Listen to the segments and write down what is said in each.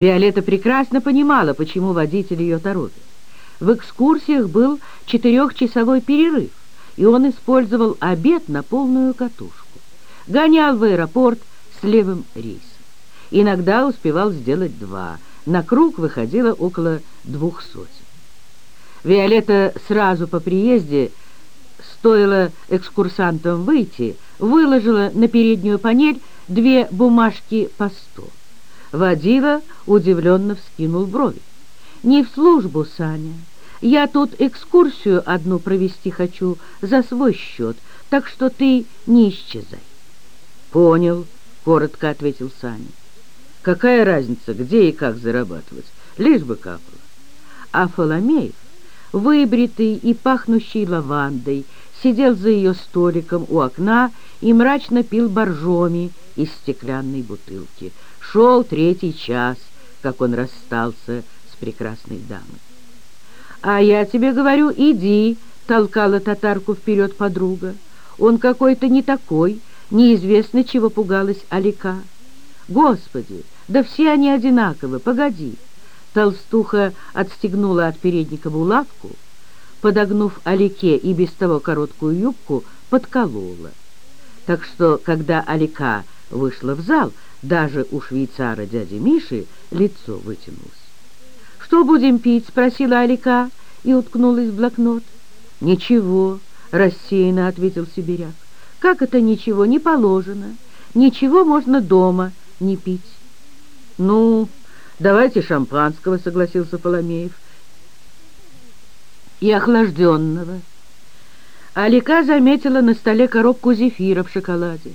Виолетта прекрасно понимала, почему водитель ее торопит. В экскурсиях был четырехчасовой перерыв, и он использовал обед на полную катушку. Гонял в аэропорт с левым рейсом. Иногда успевал сделать два. На круг выходило около двух сотен. Виолетта сразу по приезде, стоило экскурсантам выйти, выложила на переднюю панель две бумажки по сто. Водила удивленно вскинул брови. «Не в службу, Саня. Я тут экскурсию одну провести хочу за свой счет, так что ты не исчезай». «Понял», — коротко ответил Саня. «Какая разница, где и как зарабатывать? Лишь бы капало». А Фоломеев, выбритый и пахнущий лавандой, сидел за ее столиком у окна и мрачно пил боржоми из стеклянной бутылки — Шел третий час, как он расстался с прекрасной дамой. «А я тебе говорю, иди!» — толкала татарку вперед подруга. «Он какой-то не такой, неизвестно, чего пугалась Алика. Господи, да все они одинаковы, погоди!» Толстуха отстегнула от передника булавку, подогнув Алике и без того короткую юбку, подколола. Так что, когда Алика вышла в зал, даже у швейцара дяди Миши лицо вытянулось. «Что будем пить?» — спросила Алика и уткнулась в блокнот. «Ничего», — рассеянно ответил сибиряк. «Как это ничего? Не положено. Ничего можно дома не пить». «Ну, давайте шампанского», — согласился Поломеев. «И охлажденного». Алика заметила на столе коробку зефира в шоколаде.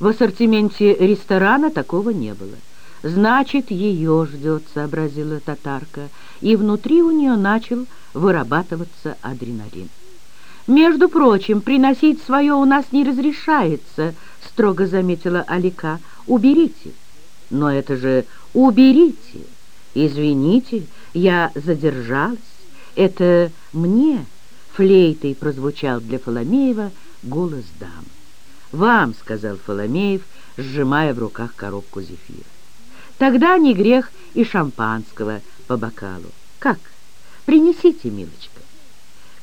В ассортименте ресторана такого не было. «Значит, ее ждет», — сообразила татарка, и внутри у нее начал вырабатываться адреналин. «Между прочим, приносить свое у нас не разрешается», — строго заметила Алика. «Уберите». «Но это же уберите!» «Извините, я задержалась. Это мне...» Флейтой прозвучал для Фоломеева голос дамы. «Вам», — сказал Фоломеев, сжимая в руках коробку зефира. «Тогда не грех и шампанского по бокалу. Как? Принесите, милочка».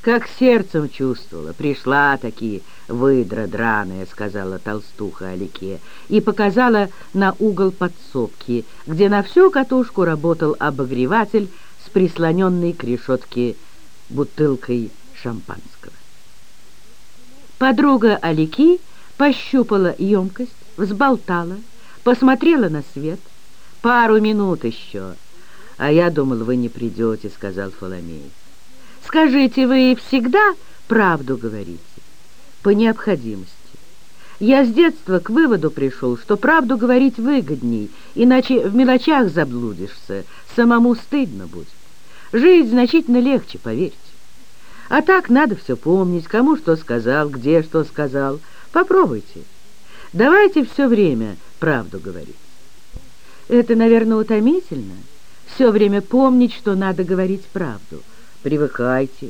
«Как сердцем чувствовала, пришла такие выдра драная», — сказала толстуха Алике, и показала на угол подсобки, где на всю катушку работал обогреватель с прислоненной к решетке бутылкой шампанского. Подруга Алики — пощупала емкость, взболтала, посмотрела на свет. «Пару минут еще». «А я думал, вы не придете», — сказал Фоломеев. «Скажите, вы всегда правду говорите?» «По необходимости. Я с детства к выводу пришел, что правду говорить выгодней, иначе в мелочах заблудишься, самому стыдно будет. Жить значительно легче, поверьте. А так надо все помнить, кому что сказал, где что сказал». Попробуйте. Давайте все время правду говорить. Это, наверное, утомительно. Все время помнить, что надо говорить правду. Привыкайте.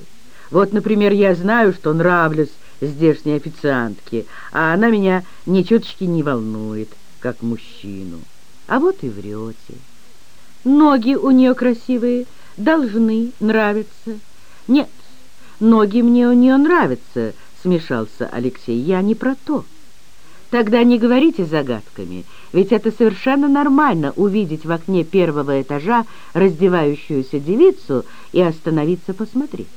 Вот, например, я знаю, что нравлюсь здешней официантке, а она меня ни чуточки не волнует, как мужчину. А вот и врете. Ноги у нее красивые, должны нравиться. Нет, ноги мне у нее нравятся, смешался Алексей. «Я не про то». «Тогда не говорите загадками, ведь это совершенно нормально увидеть в окне первого этажа раздевающуюся девицу и остановиться посмотреть.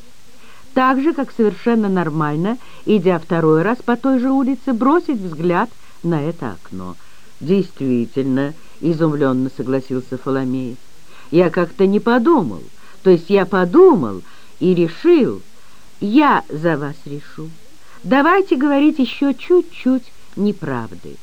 Так же, как совершенно нормально, идя второй раз по той же улице, бросить взгляд на это окно». «Действительно», — изумленно согласился Фоломеев. «Я как-то не подумал. То есть я подумал и решил. Я за вас решу». Давайте говорить еще чуть-чуть неправды.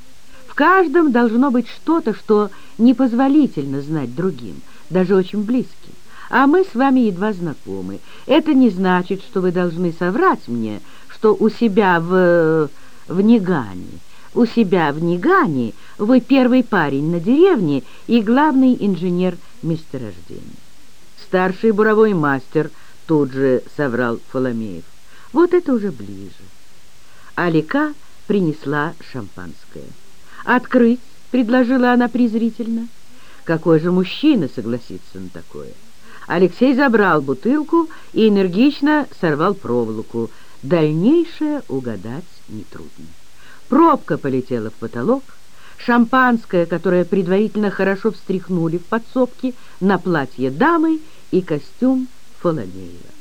В каждом должно быть что-то, что непозволительно знать другим, даже очень близким. А мы с вами едва знакомы. Это не значит, что вы должны соврать мне, что у себя в... в Нигане, у себя в Нигане вы первый парень на деревне и главный инженер месторождения. Старший буровой мастер тут же соврал Фоломеев. Вот это уже ближе. Алика принесла шампанское. «Открыть!» — предложила она презрительно. Какой же мужчина согласится на такое? Алексей забрал бутылку и энергично сорвал проволоку. Дальнейшее угадать нетрудно. Пробка полетела в потолок, шампанское, которое предварительно хорошо встряхнули в подсобке, на платье дамы и костюм Фоломеева.